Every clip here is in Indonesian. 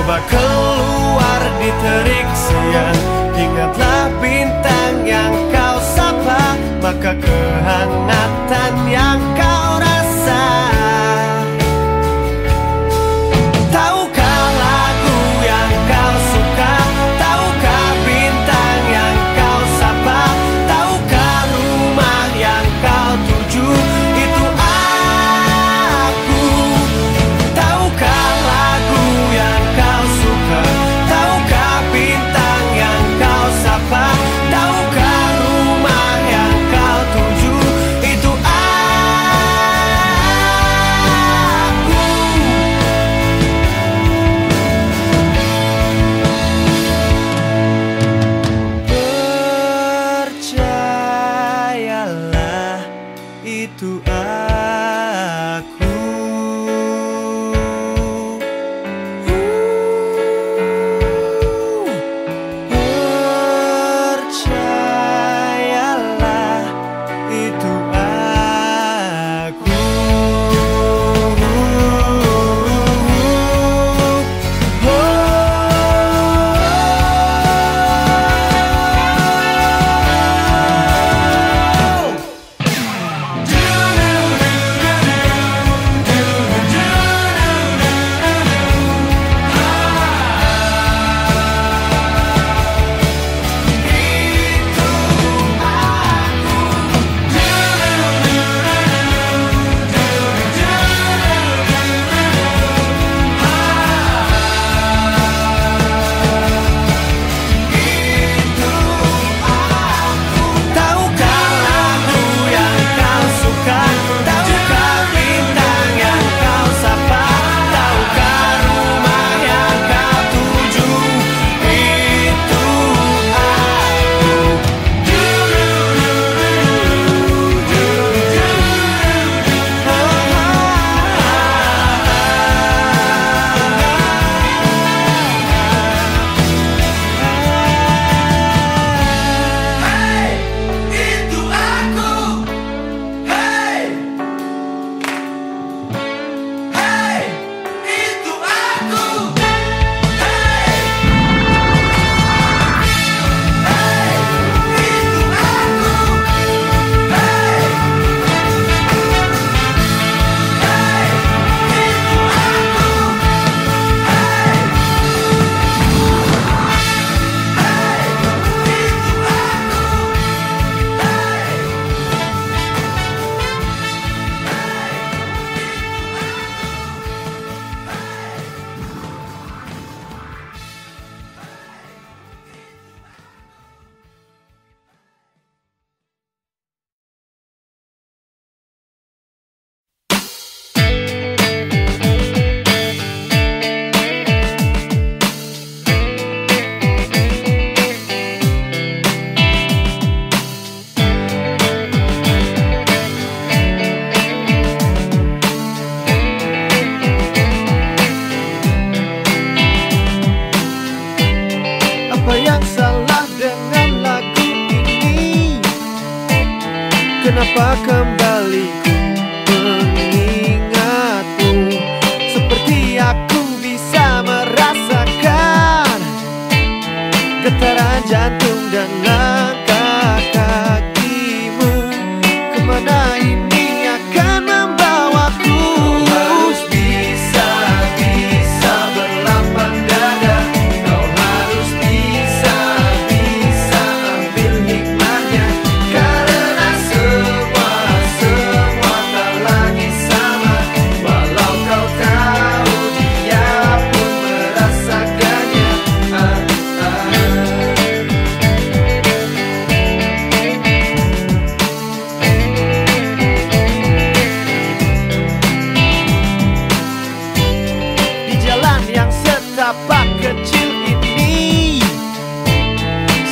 Coba keluar di terik siang Ingatlah bintang yang kau sapa Maka kehangatan yang kau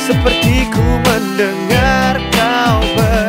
Seperti ku mendengar kau ber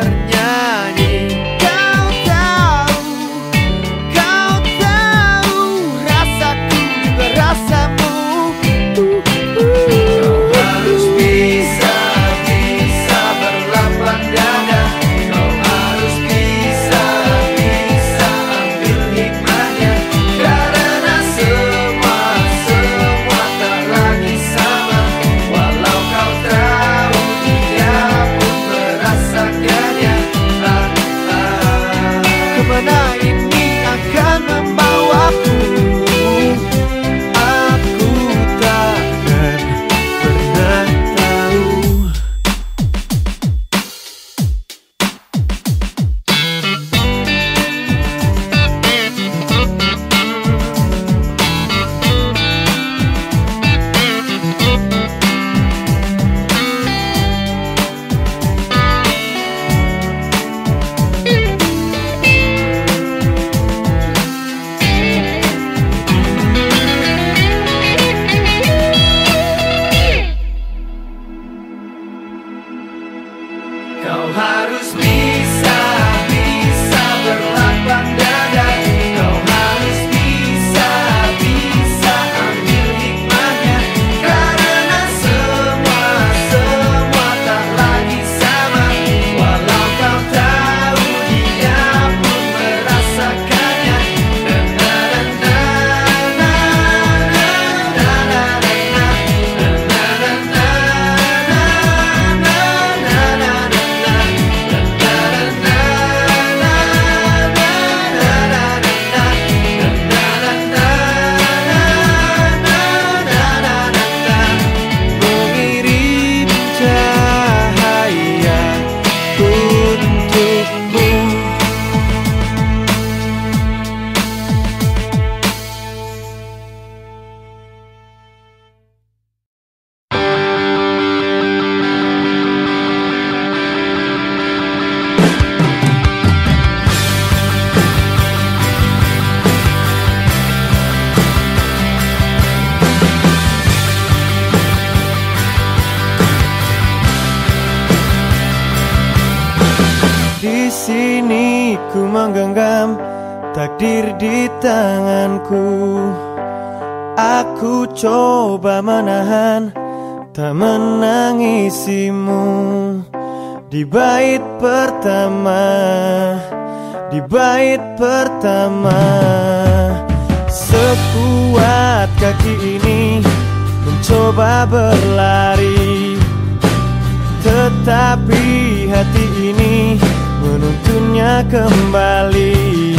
kembali.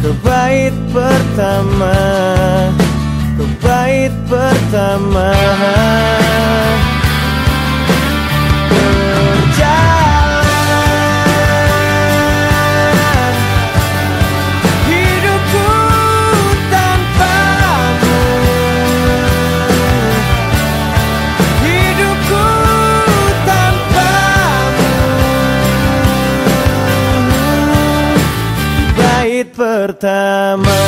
Ke bait pertama. Ke bait pertama pertama.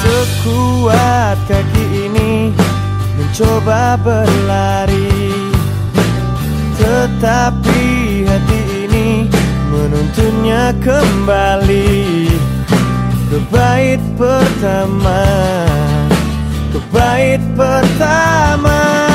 Sekuat kaki ini Mencoba berlari. Tetapi hati ini Menuntunnya kembali Ke bait pertama. Ke bait pertama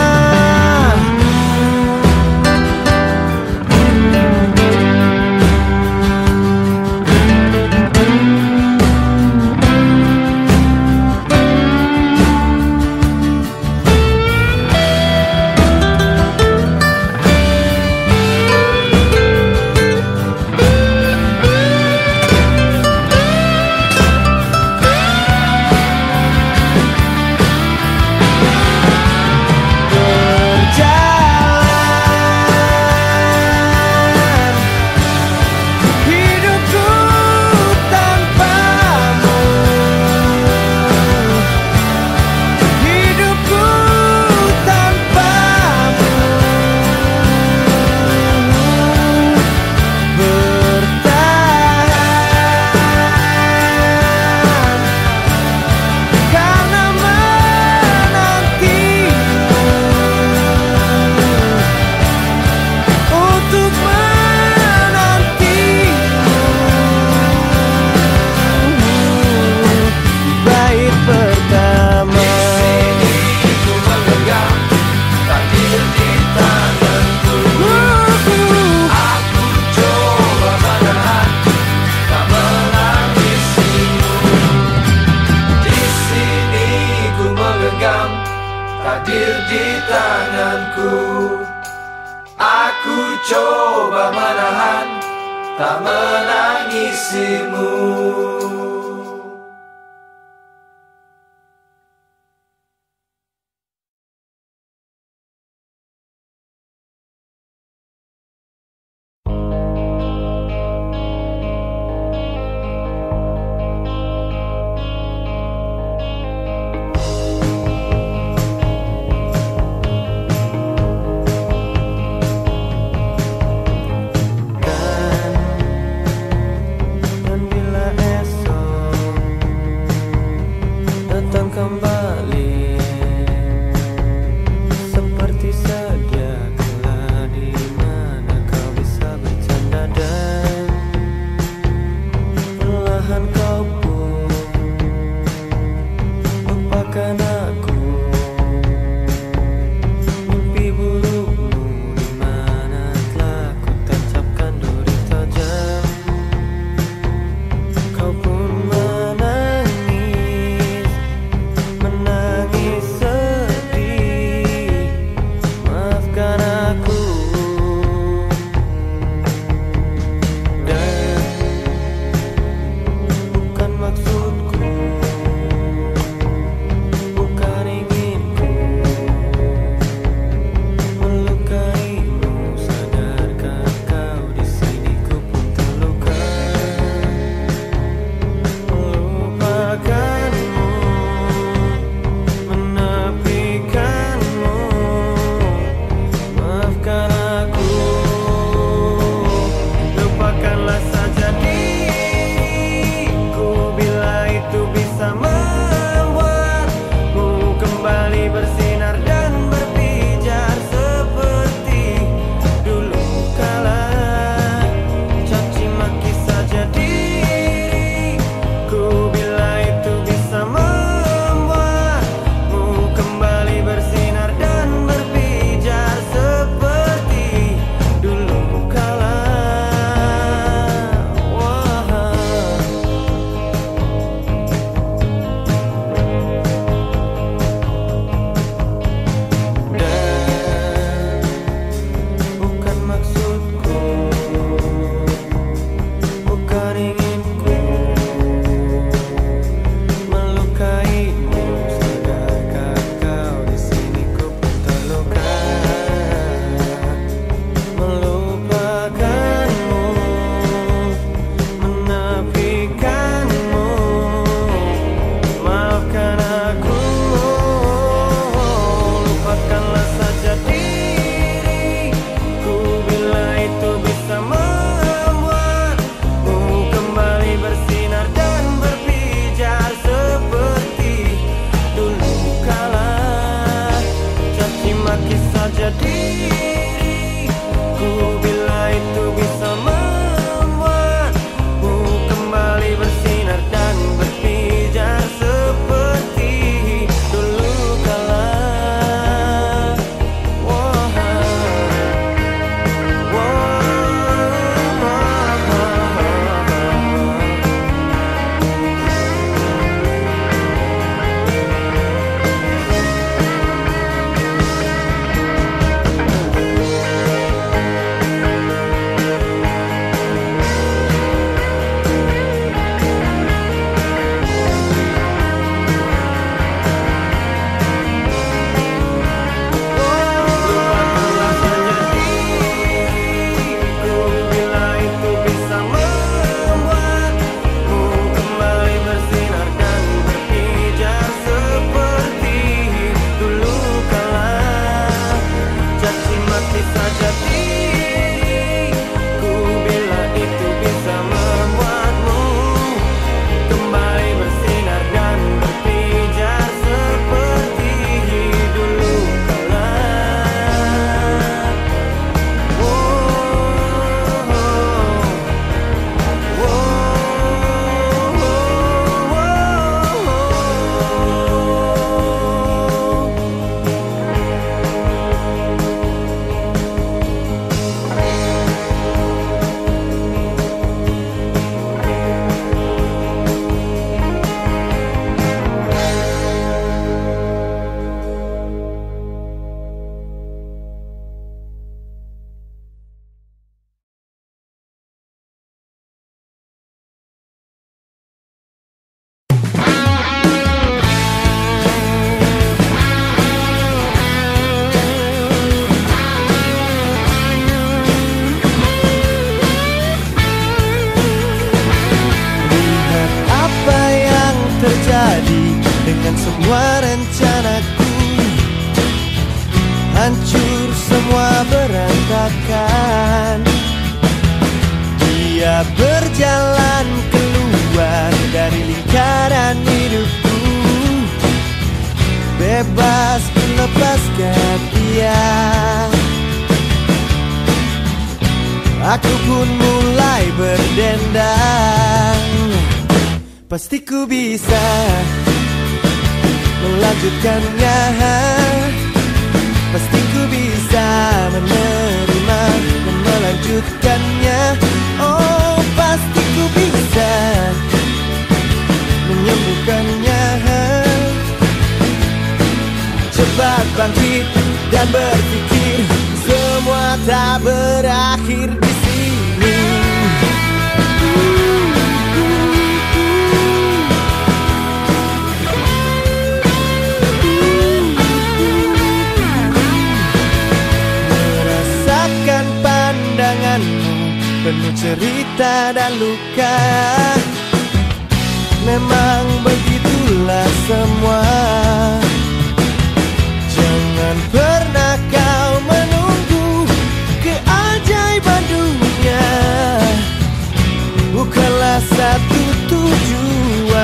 cerita dan luka. Memang begitulah semua. Jangan pernah kau menunggu keajaiban dunia. Bukanlah satu tujuan.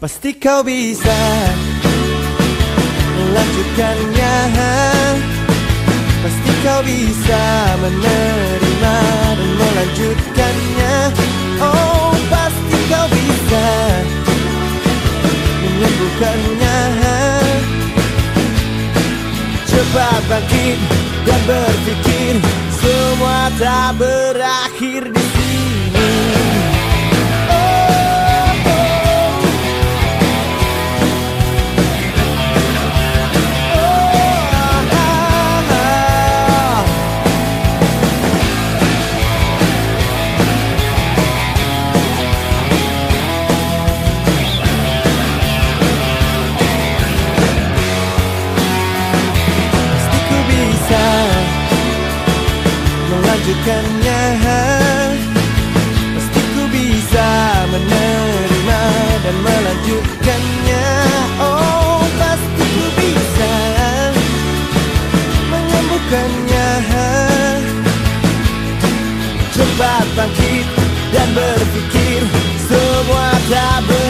Pasti kau bisa melanjutkannya kau bisa menerima dan melanjutkannya. Oh pasti kau bisa menyembuhkannya. Cepat bangkit dan berpikir Semua tak berakhir di sini melanjutkannya Pasti ku bisa menerima dan melanjutkannya Oh pasti ku bisa menyembuhkannya Cepat bangkit dan berpikir, Semua tak berakhir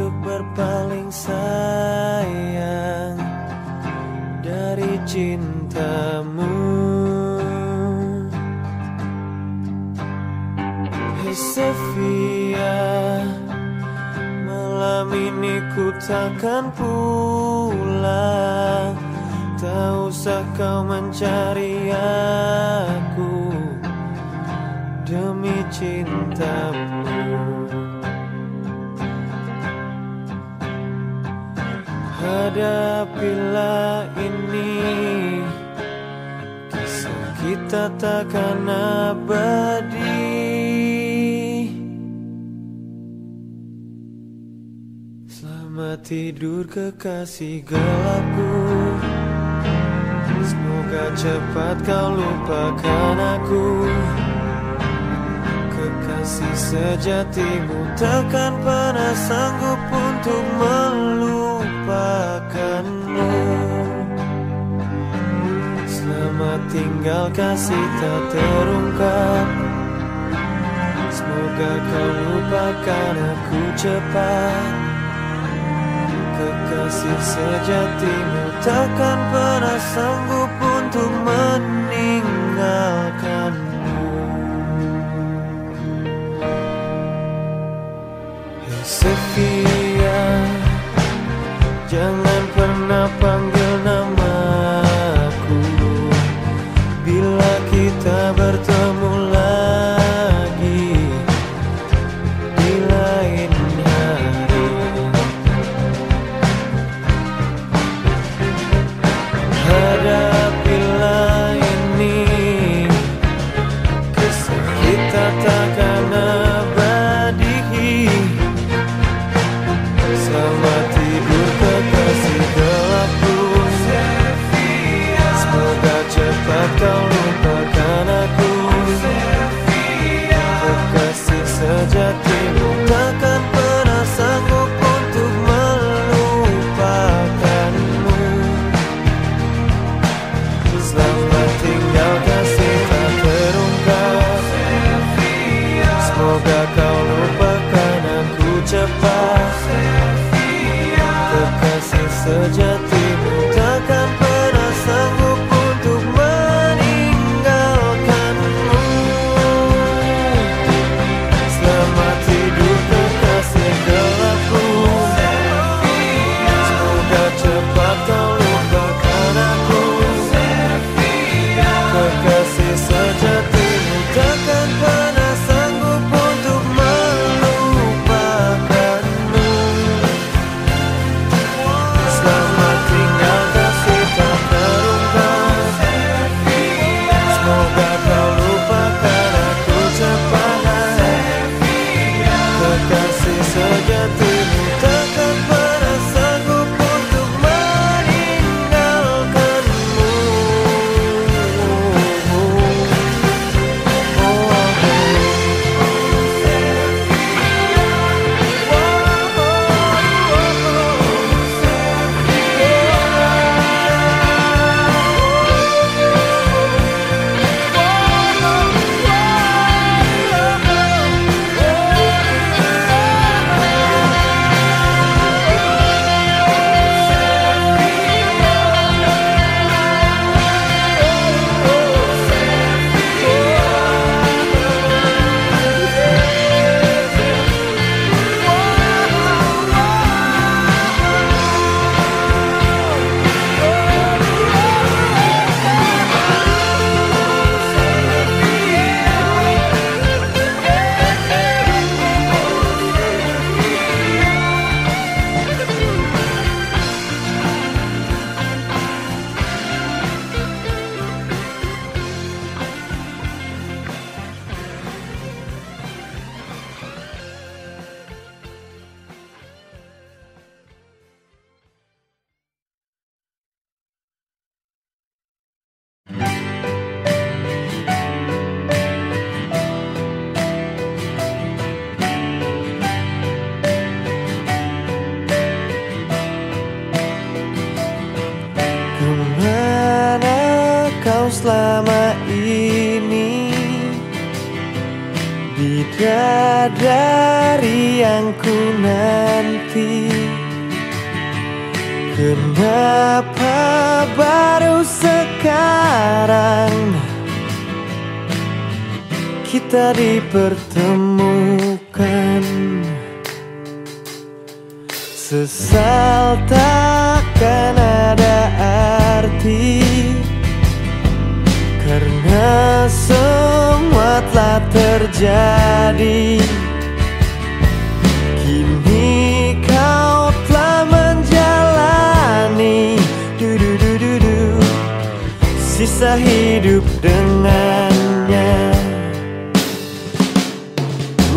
untuk berpaling sayang dari cintamu. Hey Sofia Malam ini ku takkan pulang. Tak usah kau mencari aku. kita takkan abadi Selamat tidur kekasih gelapku. Semoga cepat kau lupakan aku. Kekasih sejatimu takkan pernah sanggup untuk melupakan tinggal kasih tak terungkap Semoga kau lupakan aku cepat. Kekasih sejatimu takkan pernah sanggup untuk meninggalkanmu Hei Jangan pernah panggil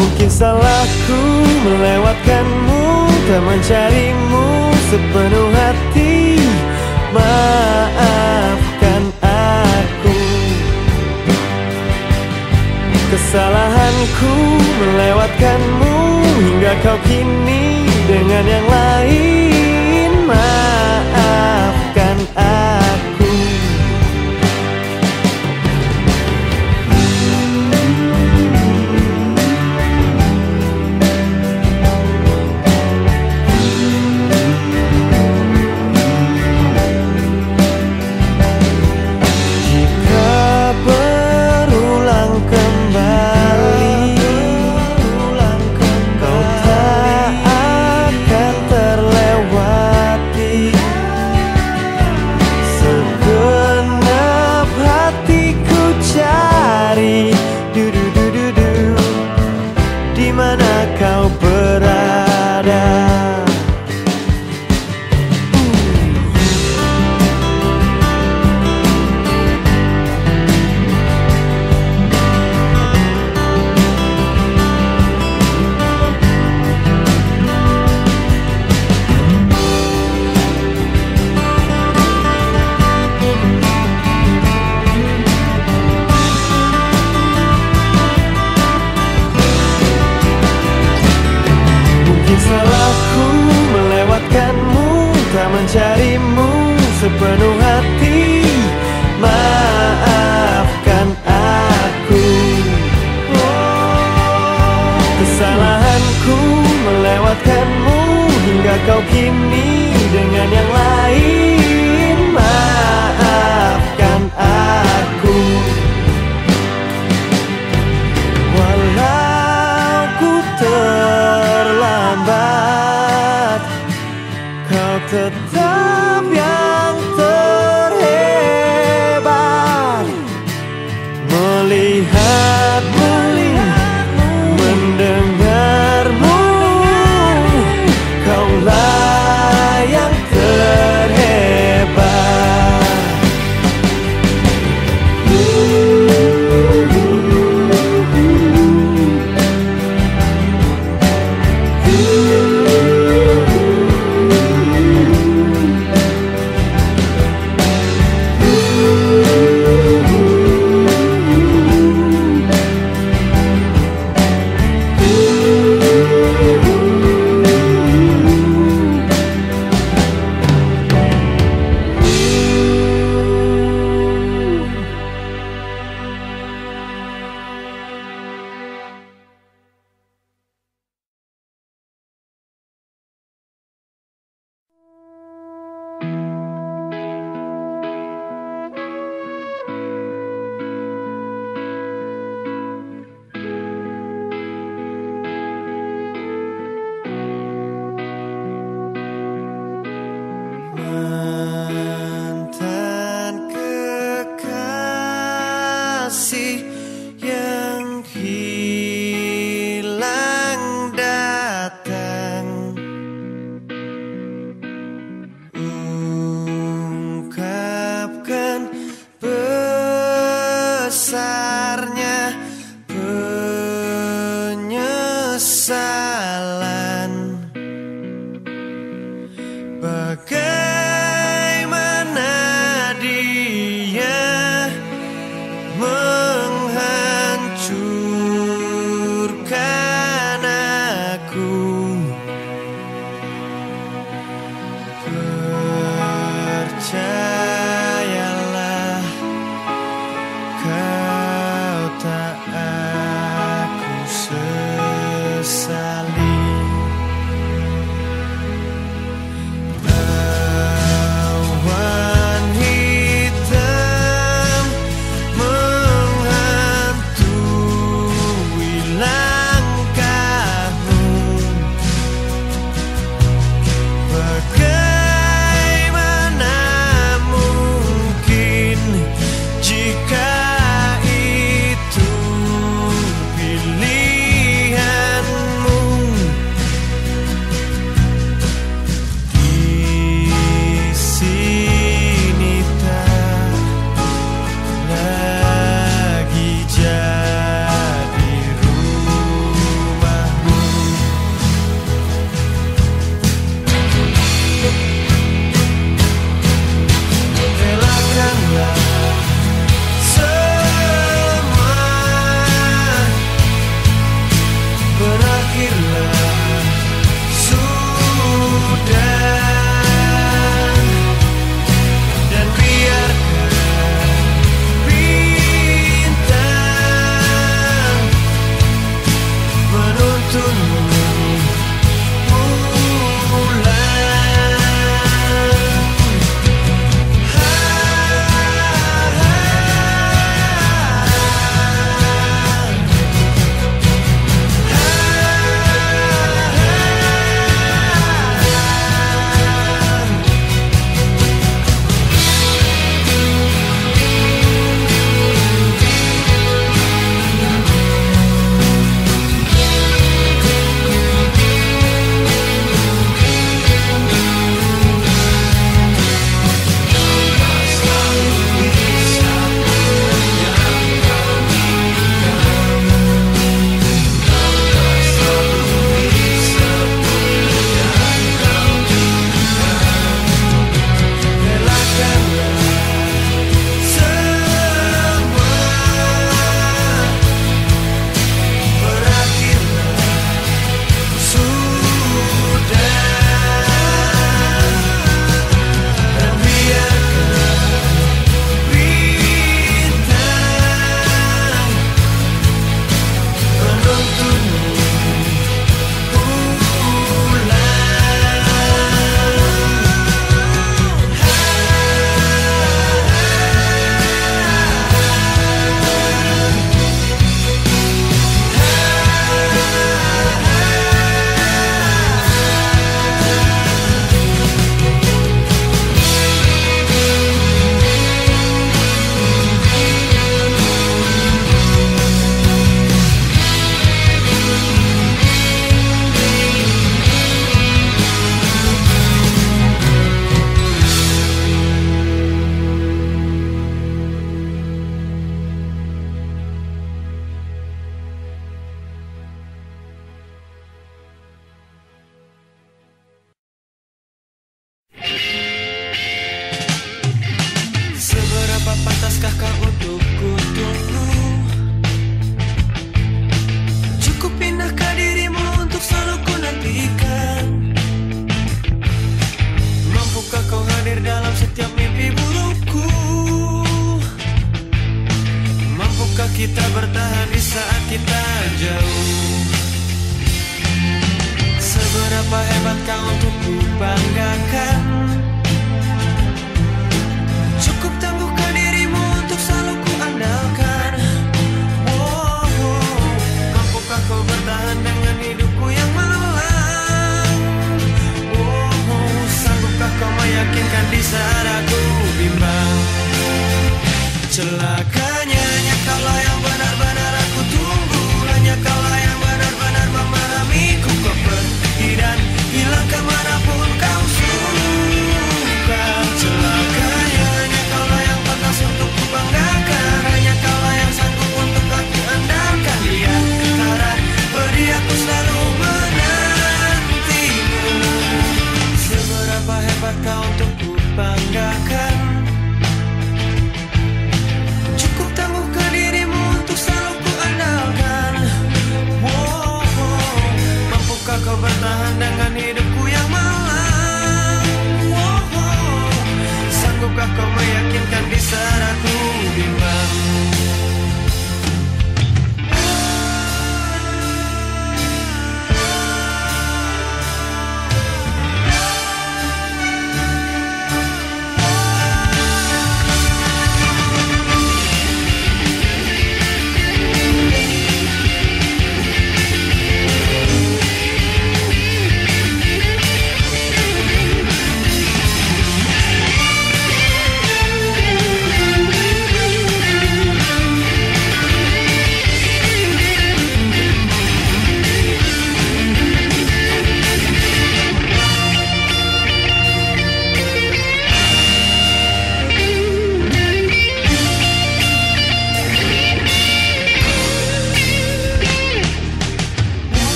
Mungkin salahku melewatkanmu Tak mencarimu sepenuh hati. Maafkan aku. Kesalahanku melewatkanmu Hingga kau kini dengan yang lain. Maafkan aku pantaskah kau untuk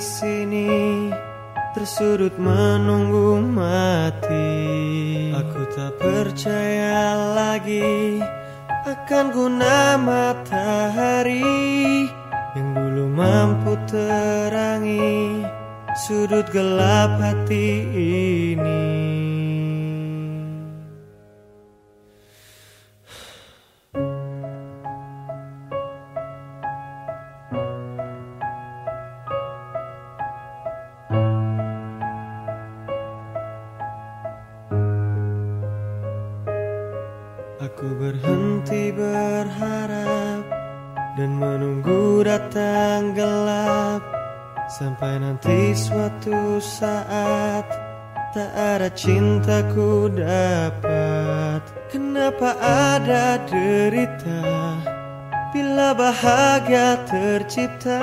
di sini tersudut menunggu mati. Aku tak percaya lagi akan guna matahari yang dulu mampu terangi sudut gelap hati ini. Sampai nanti suatu saat Tak ada cintaku dapat. Kenapa ada derita? Bila bahagia tercipta?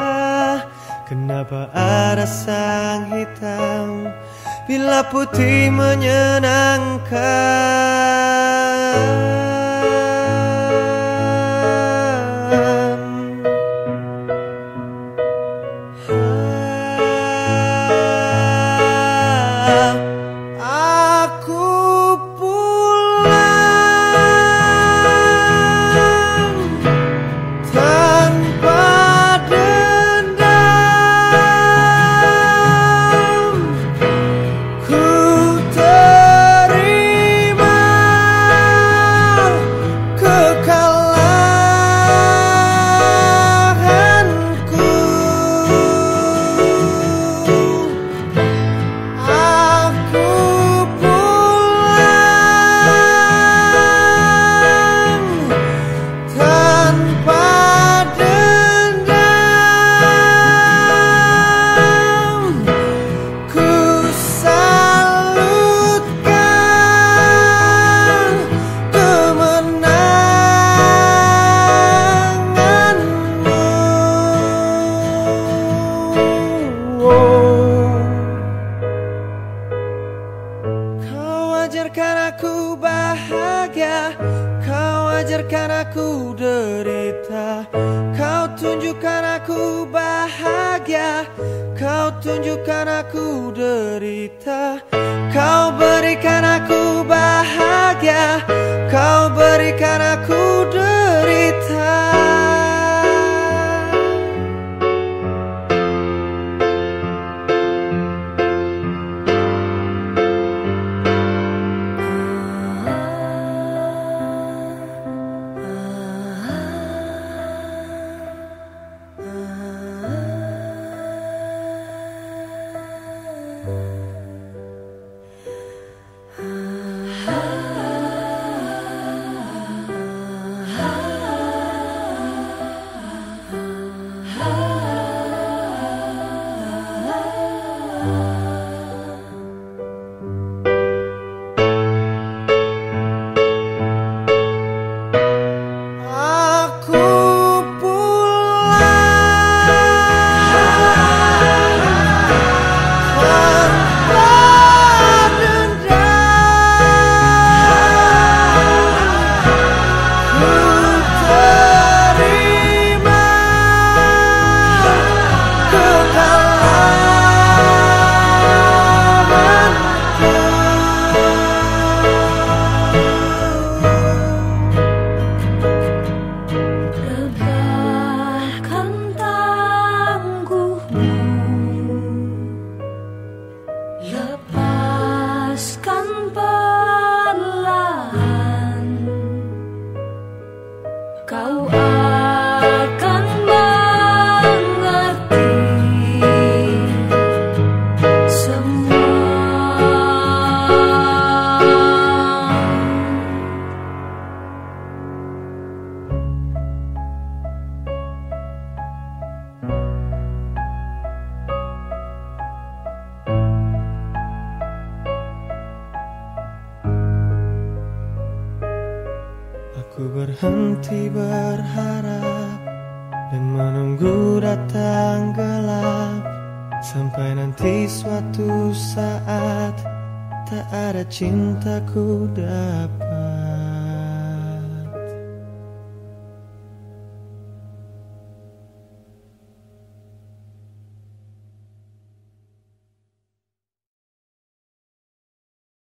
Kenapa ada sang hitam? Bila putih menyenangkan?